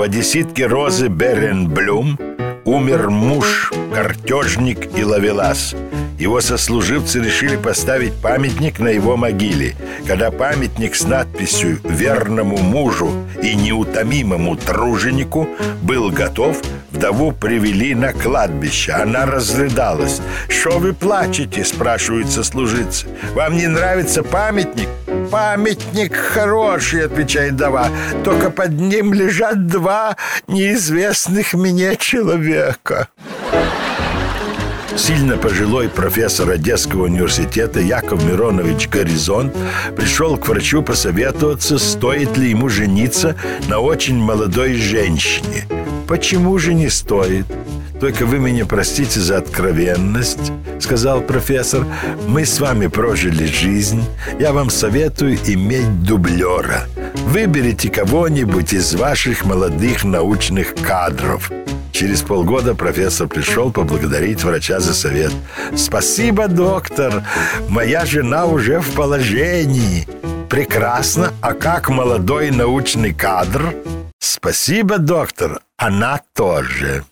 У одесситки Розы Беренблюм умер муж, картежник и ловелас. Его сослуживцы решили поставить памятник на его могиле. Когда памятник с надписью «Верному мужу и неутомимому труженику» был готов, вдову привели на кладбище. Она разрыдалась. «Что вы плачете?» – спрашивают сослуживцы. «Вам не нравится памятник?» «Памятник хороший», — отвечает вдова «Только под ним лежат два неизвестных мне человека». Сильно пожилой профессор Одесского университета Яков Миронович Горизонт пришел к врачу посоветоваться, стоит ли ему жениться на очень молодой женщине. Почему же не стоит? Только вы меня простите за откровенность, сказал профессор. Мы с вами прожили жизнь. Я вам советую иметь дублера. Выберите кого-нибудь из ваших молодых научных кадров. Через полгода профессор пришел поблагодарить врача за совет. «Спасибо, доктор! Моя жена уже в положении!» «Прекрасно! А как молодой научный кадр?» «Спасибо, доктор! Она тоже!»